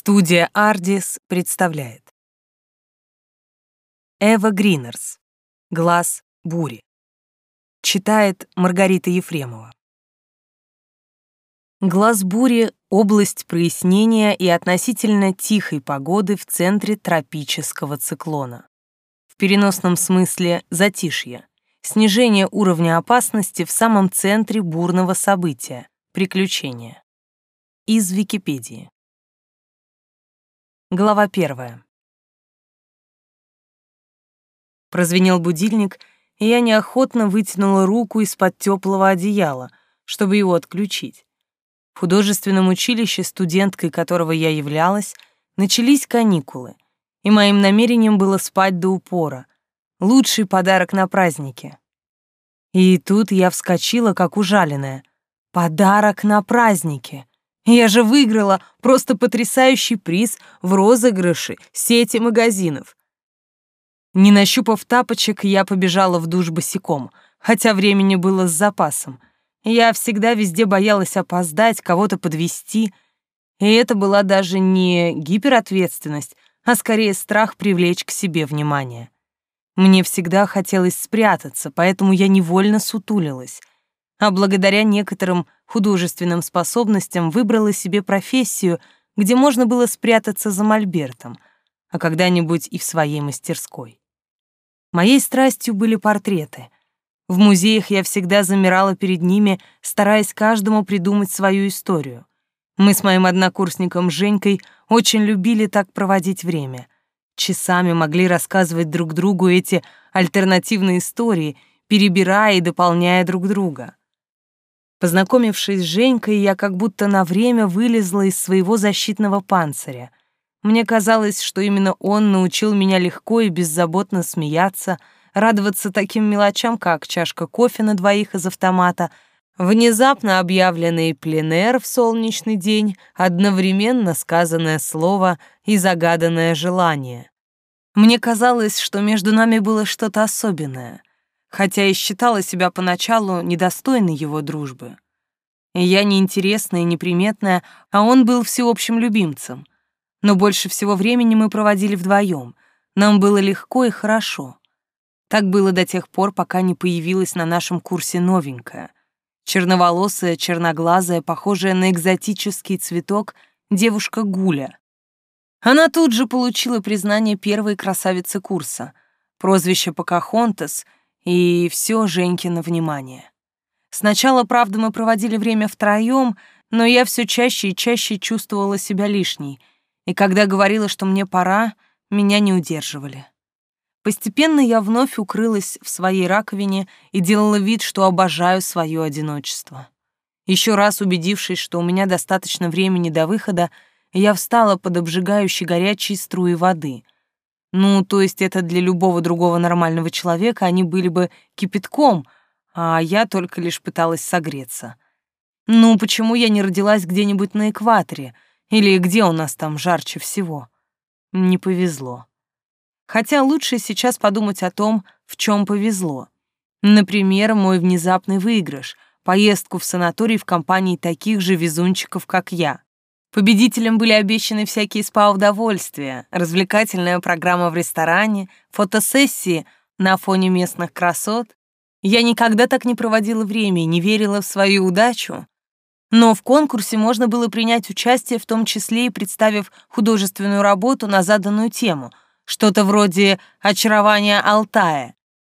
Студия «Ардис» представляет Эва Гринерс «Глаз бури» Читает Маргарита Ефремова Глаз бури — область прояснения и относительно тихой погоды в центре тропического циклона. В переносном смысле затишье, снижение уровня опасности в самом центре бурного события, приключения. Из Википедии. Глава первая. Прозвенел будильник, и я неохотно вытянула руку из-под теплого одеяла, чтобы его отключить. В художественном училище, студенткой которого я являлась, начались каникулы, и моим намерением было спать до упора. Лучший подарок на празднике. И тут я вскочила, как ужаленная. Подарок на празднике! Я же выиграла просто потрясающий приз в розыгрыше сети магазинов. Не нащупав тапочек, я побежала в душ босиком, хотя времени было с запасом. Я всегда везде боялась опоздать, кого-то подвести, и это была даже не гиперответственность, а скорее страх привлечь к себе внимание. Мне всегда хотелось спрятаться, поэтому я невольно сутулилась — а благодаря некоторым художественным способностям выбрала себе профессию, где можно было спрятаться за мольбертом, а когда-нибудь и в своей мастерской. Моей страстью были портреты. В музеях я всегда замирала перед ними, стараясь каждому придумать свою историю. Мы с моим однокурсником Женькой очень любили так проводить время. Часами могли рассказывать друг другу эти альтернативные истории, перебирая и дополняя друг друга. Познакомившись с Женькой, я как будто на время вылезла из своего защитного панциря. Мне казалось, что именно он научил меня легко и беззаботно смеяться, радоваться таким мелочам, как чашка кофе на двоих из автомата, внезапно объявленный пленэр в солнечный день, одновременно сказанное слово и загаданное желание. Мне казалось, что между нами было что-то особенное — хотя и считала себя поначалу недостойной его дружбы. Я неинтересная и неприметная, а он был всеобщим любимцем. Но больше всего времени мы проводили вдвоем. Нам было легко и хорошо. Так было до тех пор, пока не появилась на нашем курсе новенькая. Черноволосая, черноглазая, похожая на экзотический цветок, девушка Гуля. Она тут же получила признание первой красавицы курса. Прозвище Покахонтас — и все Женькино внимание. Сначала, правда, мы проводили время втроем, но я все чаще и чаще чувствовала себя лишней, и когда говорила, что мне пора, меня не удерживали. Постепенно я вновь укрылась в своей раковине и делала вид, что обожаю свое одиночество. Еще раз убедившись, что у меня достаточно времени до выхода, я встала под обжигающей горячей струей воды — ну, то есть это для любого другого нормального человека они были бы кипятком, а я только лишь пыталась согреться. Ну, почему я не родилась где-нибудь на экваторе? Или где у нас там жарче всего? Не повезло. Хотя лучше сейчас подумать о том, в чем повезло. Например, мой внезапный выигрыш, поездку в санаторий в компании таких же везунчиков, как я. Победителям были обещаны всякие спа-удовольствия, развлекательная программа в ресторане, фотосессии на фоне местных красот. Я никогда так не проводила время и не верила в свою удачу. Но в конкурсе можно было принять участие, в том числе и представив художественную работу на заданную тему, что-то вроде «Очарование Алтая».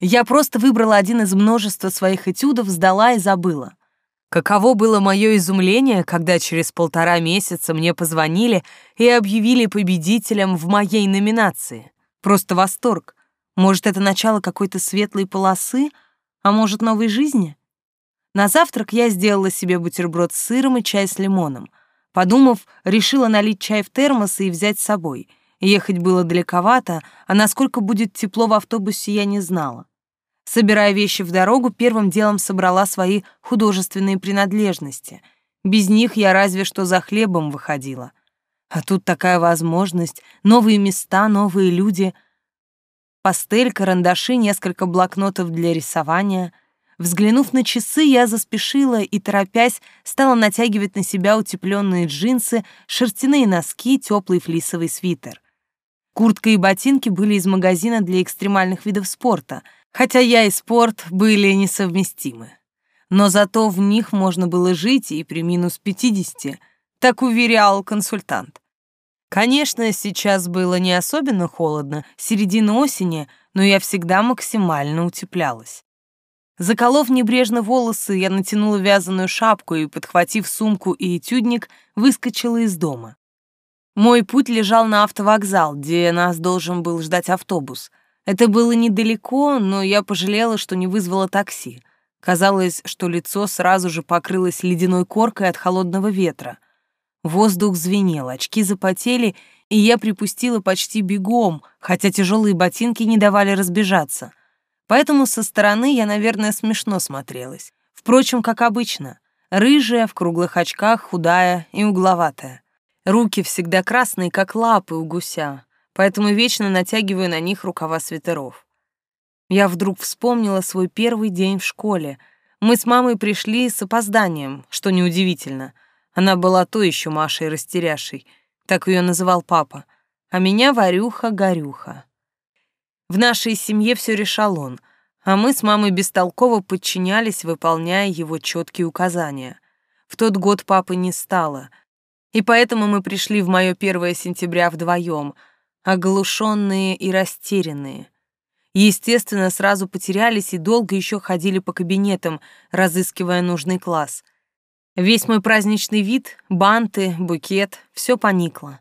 Я просто выбрала один из множества своих этюдов, сдала и забыла. Каково было мое изумление, когда через полтора месяца мне позвонили и объявили победителем в моей номинации. Просто восторг. Может, это начало какой-то светлой полосы, а может, новой жизни? На завтрак я сделала себе бутерброд с сыром и чай с лимоном. Подумав, решила налить чай в термос и взять с собой. Ехать было далековато, а насколько будет тепло в автобусе, я не знала. Собирая вещи в дорогу, первым делом собрала свои художественные принадлежности. Без них я разве что за хлебом выходила. А тут такая возможность, новые места, новые люди. Пастель, карандаши, несколько блокнотов для рисования. Взглянув на часы, я заспешила и, торопясь, стала натягивать на себя утепленные джинсы, шерстяные носки, теплый флисовый свитер. Куртка и ботинки были из магазина для экстремальных видов спорта, хотя я и спорт были несовместимы. Но зато в них можно было жить и при минус 50, так уверял консультант. Конечно, сейчас было не особенно холодно, середина осени, но я всегда максимально утеплялась. Заколов небрежно волосы, я натянула вязаную шапку и, подхватив сумку и этюдник, выскочила из дома. Мой путь лежал на автовокзал, где нас должен был ждать автобус. Это было недалеко, но я пожалела, что не вызвала такси. Казалось, что лицо сразу же покрылось ледяной коркой от холодного ветра. Воздух звенел, очки запотели, и я припустила почти бегом, хотя тяжелые ботинки не давали разбежаться. Поэтому со стороны я, наверное, смешно смотрелась. Впрочем, как обычно. Рыжая, в круглых очках, худая и угловатая. Руки всегда красные, как лапы у гуся, поэтому вечно натягиваю на них рукава свитеров. Я вдруг вспомнила свой первый день в школе. Мы с мамой пришли с опозданием, что неудивительно — она была то еще Машей растеряшей, так ее называл папа, а меня Варюха-Горюха. В нашей семье все решал он, а мы с мамой бестолково подчинялись, выполняя его четкие указания. В тот год папы не стало, и поэтому мы пришли в мое 1 сентября вдвоем, оглушенные и растерянные. Естественно, сразу потерялись и долго еще ходили по кабинетам, разыскивая нужный класс — Весь мой праздничный вид, банты, букет — все поникло.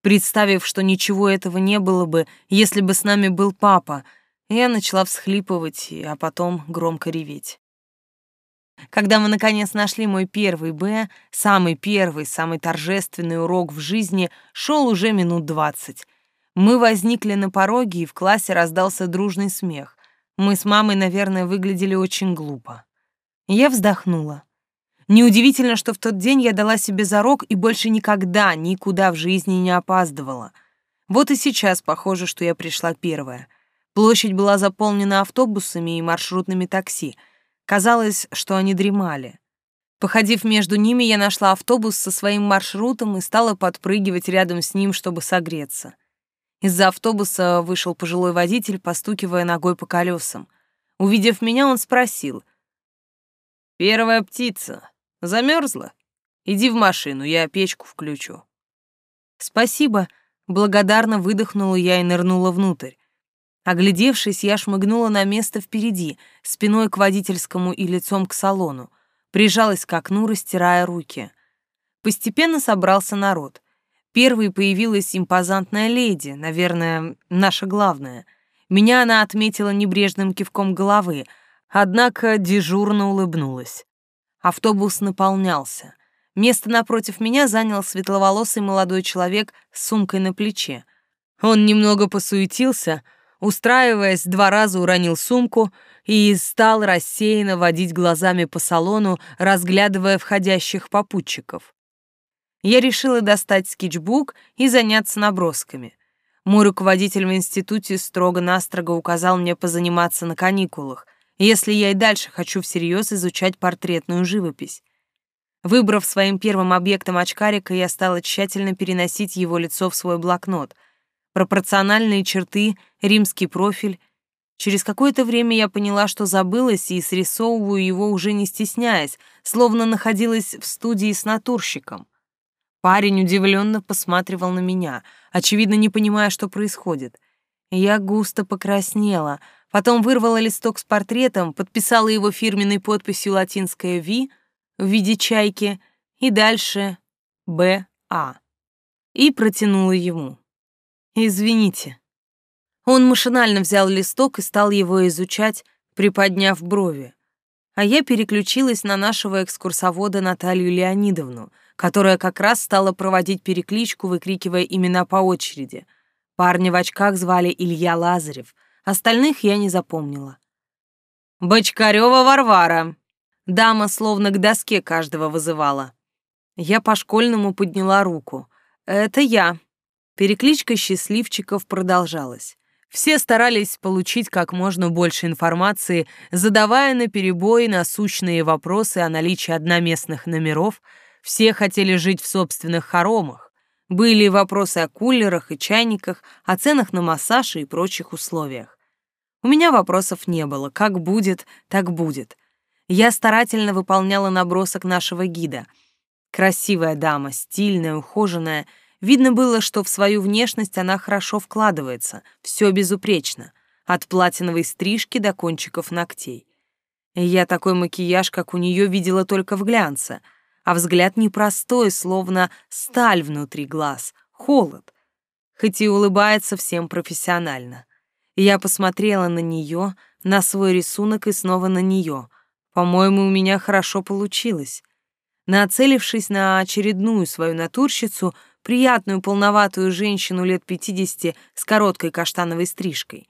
Представив, что ничего этого не было бы, если бы с нами был папа, я начала всхлипывать, а потом громко реветь. Когда мы наконец нашли мой первый Б, самый первый, самый торжественный урок в жизни шел уже минут двадцать. Мы возникли на пороге, и в классе раздался дружный смех. Мы с мамой, наверное, выглядели очень глупо. Я вздохнула. Неудивительно, что в тот день я дала себе зарок и больше никогда никуда в жизни не опаздывала. Вот и сейчас похоже, что я пришла первая. Площадь была заполнена автобусами и маршрутными такси. Казалось, что они дремали. Походив между ними, я нашла автобус со своим маршрутом и стала подпрыгивать рядом с ним, чтобы согреться. Из-за автобуса вышел пожилой водитель, постукивая ногой по колесам. Увидев меня, он спросил. «Первая птица, Замерзла? Иди в машину, я печку включу. Спасибо, благодарно выдохнула я и нырнула внутрь. Оглядевшись, я шмыгнула на место впереди, спиной к водительскому и лицом к салону, прижалась к окну, растирая руки. Постепенно собрался народ. Первой появилась импозантная леди, наверное, наша главная. Меня она отметила небрежным кивком головы, однако дежурно улыбнулась. Автобус наполнялся. Место напротив меня занял светловолосый молодой человек с сумкой на плече. Он немного посуетился, устраиваясь, два раза уронил сумку и стал рассеянно водить глазами по салону, разглядывая входящих попутчиков. Я решила достать скетчбук и заняться набросками. Мой руководитель в институте строго-настрого указал мне позаниматься на каникулах — если я и дальше хочу всерьез изучать портретную живопись. Выбрав своим первым объектом очкарика, я стала тщательно переносить его лицо в свой блокнот. Пропорциональные черты, римский профиль. Через какое-то время я поняла, что забылась и срисовываю его уже не стесняясь, словно находилась в студии с натурщиком. Парень удивленно посматривал на меня, очевидно, не понимая, что происходит. Я густо покраснела — Потом вырвала листок с портретом, подписала его фирменной подписью латинское «Ви» в виде чайки и дальше «Б.А.» и протянула ему. «Извините». Он машинально взял листок и стал его изучать, приподняв брови. А я переключилась на нашего экскурсовода Наталью Леонидовну, которая как раз стала проводить перекличку, выкрикивая имена по очереди. Парня в очках звали Илья Лазарев — Остальных я не запомнила. «Бочкарёва Варвара!» Дама словно к доске каждого вызывала. Я по-школьному подняла руку. «Это я». Перекличка счастливчиков продолжалась. Все старались получить как можно больше информации, задавая на перебои насущные вопросы о наличии одноместных номеров. Все хотели жить в собственных хоромах. Были вопросы о кулерах и чайниках, о ценах на массаж и прочих условиях. У меня вопросов не было. Как будет, так будет. Я старательно выполняла набросок нашего гида. Красивая дама, стильная, ухоженная — Видно было, что в свою внешность она хорошо вкладывается, все безупречно, от платиновой стрижки до кончиков ногтей. Я такой макияж, как у нее, видела только в глянце, а взгляд непростой, словно сталь внутри глаз, холод, хоть и улыбается всем профессионально. Я посмотрела на нее, на свой рисунок и снова на нее. По-моему, у меня хорошо получилось. Нацелившись на очередную свою натурщицу, приятную полноватую женщину лет 50 с короткой каштановой стрижкой.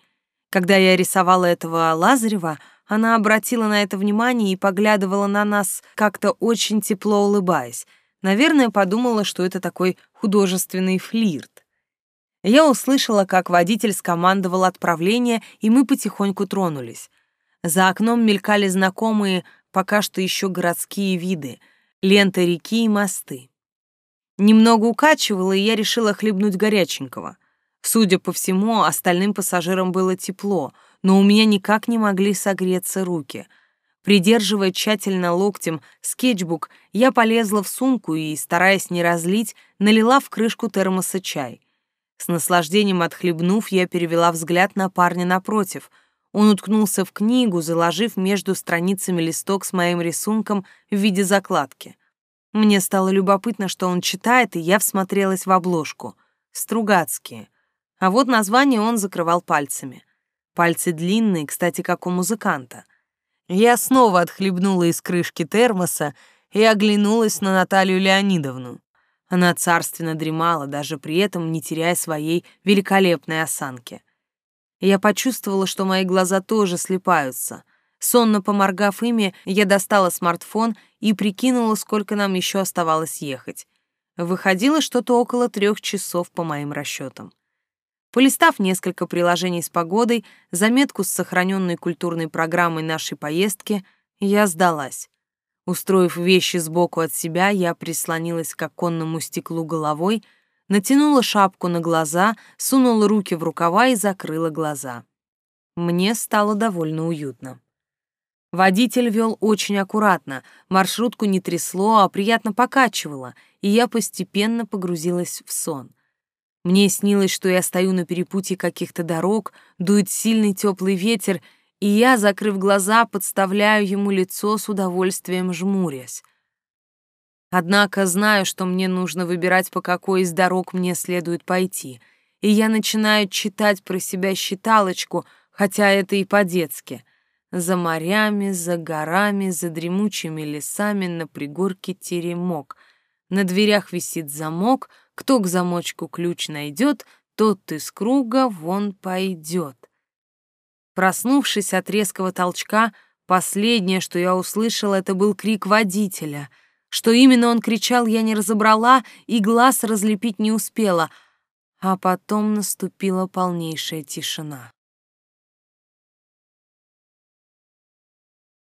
Когда я рисовала этого Лазарева, она обратила на это внимание и поглядывала на нас, как-то очень тепло улыбаясь. Наверное, подумала, что это такой художественный флирт. Я услышала, как водитель скомандовал отправление, и мы потихоньку тронулись. За окном мелькали знакомые, пока что еще городские виды, лента реки и мосты. Немного укачивало, и я решила хлебнуть горяченького. Судя по всему, остальным пассажирам было тепло, но у меня никак не могли согреться руки. Придерживая тщательно локтем скетчбук, я полезла в сумку и, стараясь не разлить, налила в крышку термоса чай. С наслаждением отхлебнув, я перевела взгляд на парня напротив. Он уткнулся в книгу, заложив между страницами листок с моим рисунком в виде закладки. Мне стало любопытно, что он читает, и я всмотрелась в обложку. Стругацкие. А вот название он закрывал пальцами. Пальцы длинные, кстати, как у музыканта. Я снова отхлебнула из крышки термоса и оглянулась на Наталью Леонидовну. Она царственно дремала, даже при этом не теряя своей великолепной осанки. Я почувствовала, что мои глаза тоже слепаются. Сонно поморгав ими, я достала смартфон и прикинула, сколько нам еще оставалось ехать. Выходило что-то около трех часов по моим расчетам. Полистав несколько приложений с погодой, заметку с сохраненной культурной программой нашей поездки, я сдалась. Устроив вещи сбоку от себя, я прислонилась к оконному стеклу головой, натянула шапку на глаза, сунула руки в рукава и закрыла глаза. Мне стало довольно уютно. Водитель вел очень аккуратно, маршрутку не трясло, а приятно покачивало, и я постепенно погрузилась в сон. Мне снилось, что я стою на перепутье каких-то дорог, дует сильный теплый ветер, и я, закрыв глаза, подставляю ему лицо с удовольствием жмурясь. Однако знаю, что мне нужно выбирать, по какой из дорог мне следует пойти, и я начинаю читать про себя считалочку, хотя это и по-детски — за морями, за горами, за дремучими лесами на пригорке теремок. На дверях висит замок, кто к замочку ключ найдет, тот из круга вон пойдет. Проснувшись от резкого толчка, последнее, что я услышала, это был крик водителя. Что именно он кричал, я не разобрала и глаз разлепить не успела, а потом наступила полнейшая тишина.